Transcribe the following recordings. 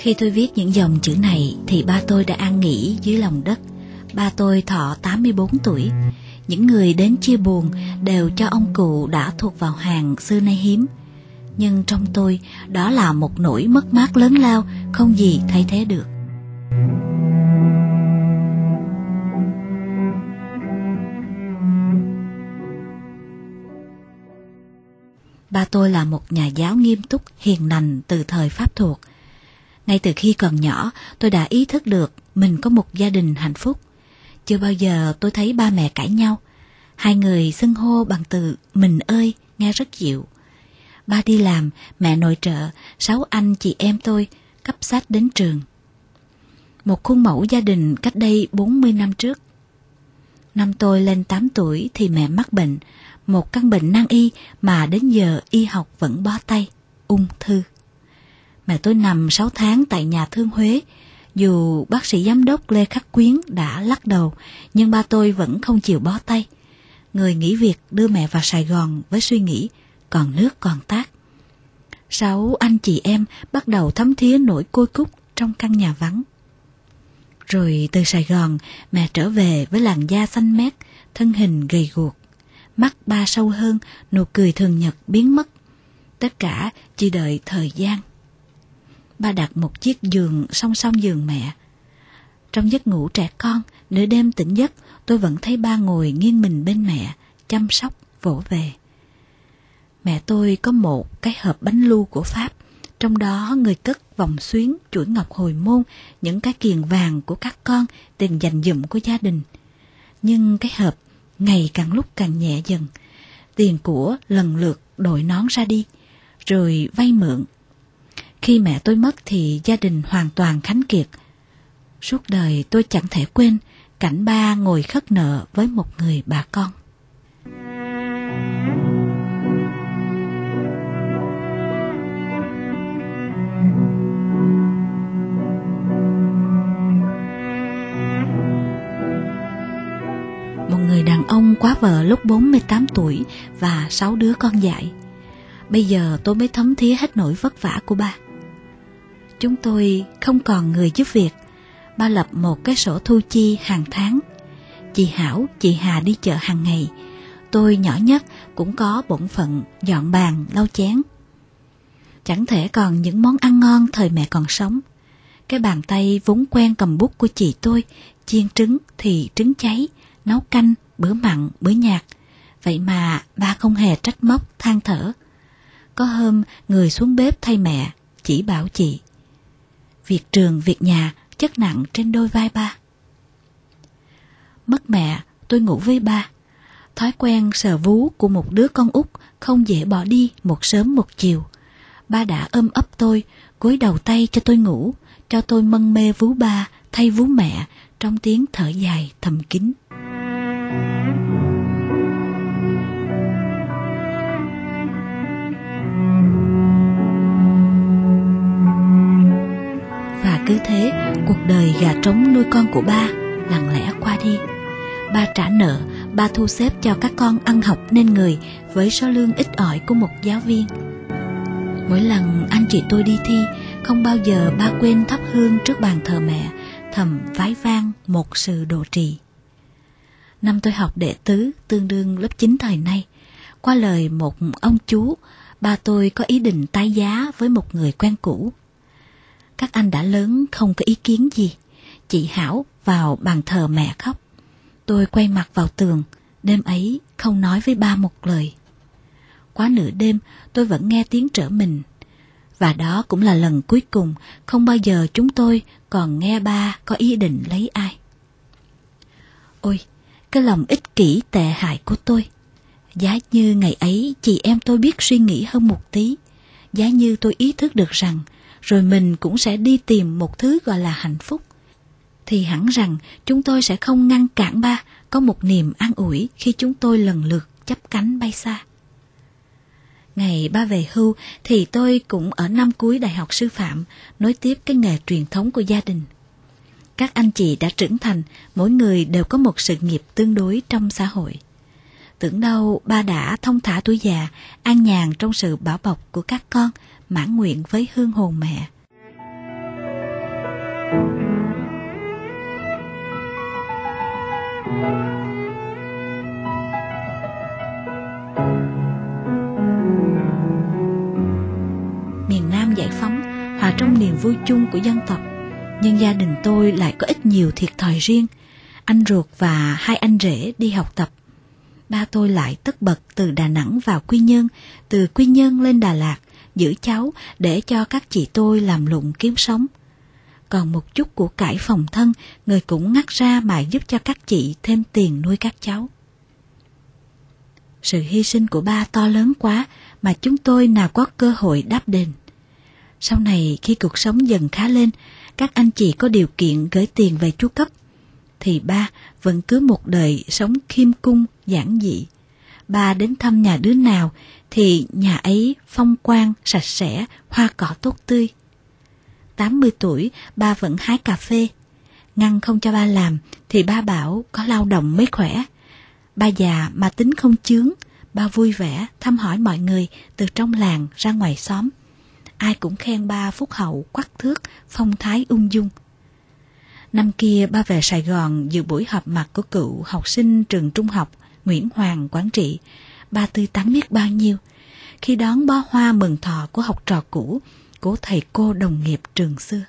Khi tôi viết những dòng chữ này thì ba tôi đã an nghỉ dưới lòng đất. Ba tôi thọ 84 tuổi. Những người đến chia buồn đều cho ông cụ đã thuộc vào hàng xưa nay hiếm. Nhưng trong tôi, đó là một nỗi mất mát lớn lao, không gì thay thế được. Ba tôi là một nhà giáo nghiêm túc, hiền lành từ thời Pháp thuộc. Ngay từ khi còn nhỏ, tôi đã ý thức được mình có một gia đình hạnh phúc. Chưa bao giờ tôi thấy ba mẹ cãi nhau. Hai người xưng hô bằng từ mình ơi, nghe rất dịu. Ba đi làm, mẹ nội trợ, sáu anh chị em tôi cấp sách đến trường. Một khuôn mẫu gia đình cách đây 40 năm trước. Năm tôi lên 8 tuổi thì mẹ mắc bệnh, một căn bệnh nan y mà đến giờ y học vẫn bó tay, ung thư. Mẹ tôi nằm 6 tháng tại nhà thương Huế. Dù bác sĩ giám đốc Lê Khắc Quyến đã lắc đầu, nhưng ba tôi vẫn không chịu bó tay. Người nghỉ việc đưa mẹ vào Sài Gòn với suy nghĩ còn nước còn tác. Sáu anh chị em bắt đầu thấm thía nỗi côi cúc trong căn nhà vắng. Rồi từ Sài Gòn, mẹ trở về với làn da xanh mét, thân hình gầy guộc. Mắt ba sâu hơn, nụ cười thường nhật biến mất. Tất cả chỉ đợi thời gian. Ba đặt một chiếc giường song song giường mẹ. Trong giấc ngủ trẻ con, nửa đêm tỉnh giấc, tôi vẫn thấy ba ngồi nghiêng mình bên mẹ, chăm sóc, vỗ về. Mẹ tôi có một cái hộp bánh lu của Pháp, trong đó người cất vòng xuyến, chuỗi ngọc hồi môn, những cái kiền vàng của các con, tiền dành dụm của gia đình. Nhưng cái hộp ngày càng lúc càng nhẹ dần. Tiền của lần lượt đội nón ra đi, rồi vay mượn. Khi mẹ tôi mất thì gia đình hoàn toàn khánh kiệt. Suốt đời tôi chẳng thể quên cảnh ba ngồi khất nợ với một người bà con. Một người đàn ông quá vợ lúc 48 tuổi và 6 đứa con dại. Bây giờ tôi mới thấm thía hết nỗi vất vả của ba. Chúng tôi không còn người giúp việc. Ba lập một cái sổ thu chi hàng tháng. Chị Hảo, chị Hà đi chợ hàng ngày. Tôi nhỏ nhất cũng có bổn phận dọn bàn, lau chén. Chẳng thể còn những món ăn ngon thời mẹ còn sống. Cái bàn tay vốn quen cầm bút của chị tôi, chiên trứng thì trứng cháy, nấu canh, bữa mặn, bữa nhạt. Vậy mà ba không hề trách móc, than thở. Có hôm người xuống bếp thay mẹ, chỉ bảo chị. Việc trường, việc nhà chất nặng trên đôi vai ba. Mất mẹ, tôi ngủ với ba. Thói quen sờ vú của một đứa con út không dễ bỏ đi một sớm một chiều. Ba đã ôm ấp tôi, gối đầu tay cho tôi ngủ, cho tôi mân mê vú ba thay vú mẹ trong tiếng thở dài thầm kín. Cứ thế, cuộc đời gà trống nuôi con của ba lặng lẽ qua đi. Ba trả nợ, ba thu xếp cho các con ăn học nên người với số lương ít ỏi của một giáo viên. Mỗi lần anh chị tôi đi thi, không bao giờ ba quên thắp hương trước bàn thờ mẹ, thầm vái vang một sự độ trì. Năm tôi học đệ tứ, tương đương lớp 9 thời nay. Qua lời một ông chú, ba tôi có ý định tái giá với một người quen cũ. Các anh đã lớn không có ý kiến gì. Chị Hảo vào bàn thờ mẹ khóc. Tôi quay mặt vào tường, đêm ấy không nói với ba một lời. Quá nửa đêm tôi vẫn nghe tiếng trở mình. Và đó cũng là lần cuối cùng không bao giờ chúng tôi còn nghe ba có ý định lấy ai. Ôi, cái lòng ích kỷ tệ hại của tôi. Giá như ngày ấy chị em tôi biết suy nghĩ hơn một tí. Giá như tôi ý thức được rằng rồi mình cũng sẽ đi tìm một thứ gọi là hạnh phúc. Thì hẳn rằng chúng tôi sẽ không ngăn cản ba có một niềm an ủi khi chúng tôi lần lượt chấp cánh bay xa. Ngày ba về hưu thì tôi cũng ở năm cuối đại học sư phạm, nối tiếp cái nghề truyền thống của gia đình. Các anh chị đã trưởng thành, mỗi người đều có một sự nghiệp tương đối trong xã hội. Tưởng đâu ba đã thông thả tuổi già, an nhàn trong sự bảo bọc của các con, mãn nguyện với hương hồn mẹ. Miền Nam giải phóng, hòa trong niềm vui chung của dân tộc. Nhưng gia đình tôi lại có ít nhiều thiệt thòi riêng. Anh ruột và hai anh rể đi học tập ba tôi lại tất bật từ Đà Nẵng vào Quy Nhơn, từ Quy Nhơn lên Đà Lạt, giữ cháu để cho các chị tôi làm lụng kiếm sống. Còn một chút của cải phòng thân, người cũng ngắt ra mà giúp cho các chị thêm tiền nuôi các cháu. Sự hy sinh của ba to lớn quá mà chúng tôi nào có cơ hội đáp đền. Sau này khi cuộc sống dần khá lên, các anh chị có điều kiện gửi tiền về chu cấp thì ba vẫn cứ một đời sống khiêm cung, giản dị. Ba đến thăm nhà đứa nào thì nhà ấy phong quang, sạch sẽ, hoa cỏ tốt tươi. 80 tuổi, ba vẫn hái cà phê. Ngăn không cho ba làm thì ba bảo có lao động mới khỏe. Ba già mà tính không chướng, ba vui vẻ thăm hỏi mọi người từ trong làng ra ngoài xóm. Ai cũng khen ba phúc hậu, quắc thước, phong thái ung dung. Năm kia ba về Sài Gòn dự buổi họp mặt của cựu học sinh trường trung học Nguyễn Hoàng Quảng Trị. Ba tươi tắn biết bao nhiêu. Khi đón bó hoa mừng thọ của học trò cũ, của thầy cô đồng nghiệp trường xưa.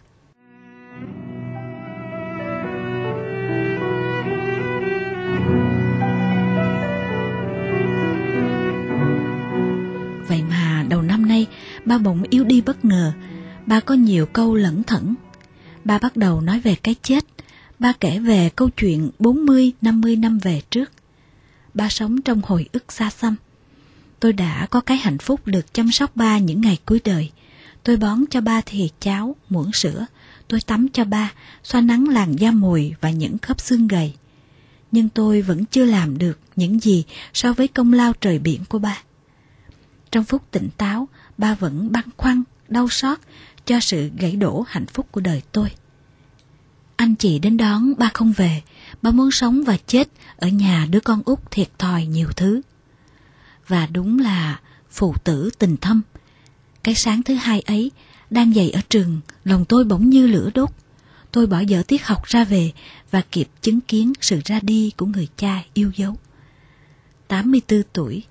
Vậy mà đầu năm nay, ba bỗng yếu đi bất ngờ. Ba có nhiều câu lẩn thẩn ba bắt đầu nói về cái chết. Ba kể về câu chuyện 40-50 năm về trước. Ba sống trong hồi ức xa xăm. Tôi đã có cái hạnh phúc được chăm sóc ba những ngày cuối đời. Tôi bón cho ba thìa cháo, muỗng sữa. Tôi tắm cho ba, xoa nắng làn da mùi và những khớp xương gầy. Nhưng tôi vẫn chưa làm được những gì so với công lao trời biển của ba. Trong phút tỉnh táo, ba vẫn băn khoăn, đau xót cho sự gãy đổ hạnh phúc của đời tôi. Anh chị đến đón ba không về, ba muốn sống và chết ở nhà đứa con út thiệt thòi nhiều thứ. Và đúng là phụ tử tình thâm. Cái sáng thứ hai ấy, đang dậy ở trường, lòng tôi bỗng như lửa đốt. Tôi bỏ dở tiết học ra về và kịp chứng kiến sự ra đi của người cha yêu dấu. 84 tuổi,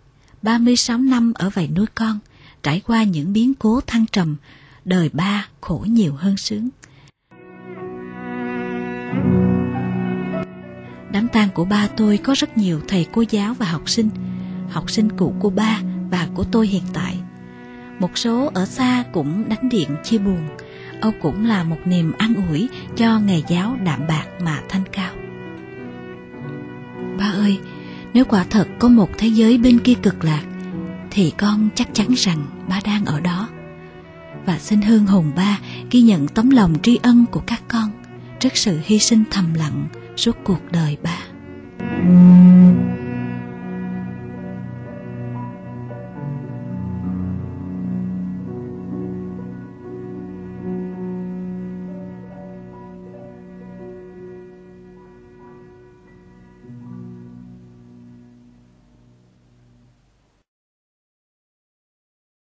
36 năm ở vậy nuôi con, trải qua những biến cố thăng trầm đời ba khổ nhiều hơn sướng. Đám tang của ba tôi có rất nhiều thầy cô giáo và học sinh, học sinh cũ của ba và của tôi hiện tại. Một số ở xa cũng đánh điện chia buồn, Âu cũng là một niềm an ủi cho nghề giáo đạm bạc mà thanh cao. Ba ơi, nếu quả thật có một thế giới bên kia cực lạc, thì con chắc chắn rằng ba đang ở đó và xin hương hồn ba ghi nhận tấm lòng tri ân của các con trước sự hy sinh thầm lặng suốt cuộc đời ba.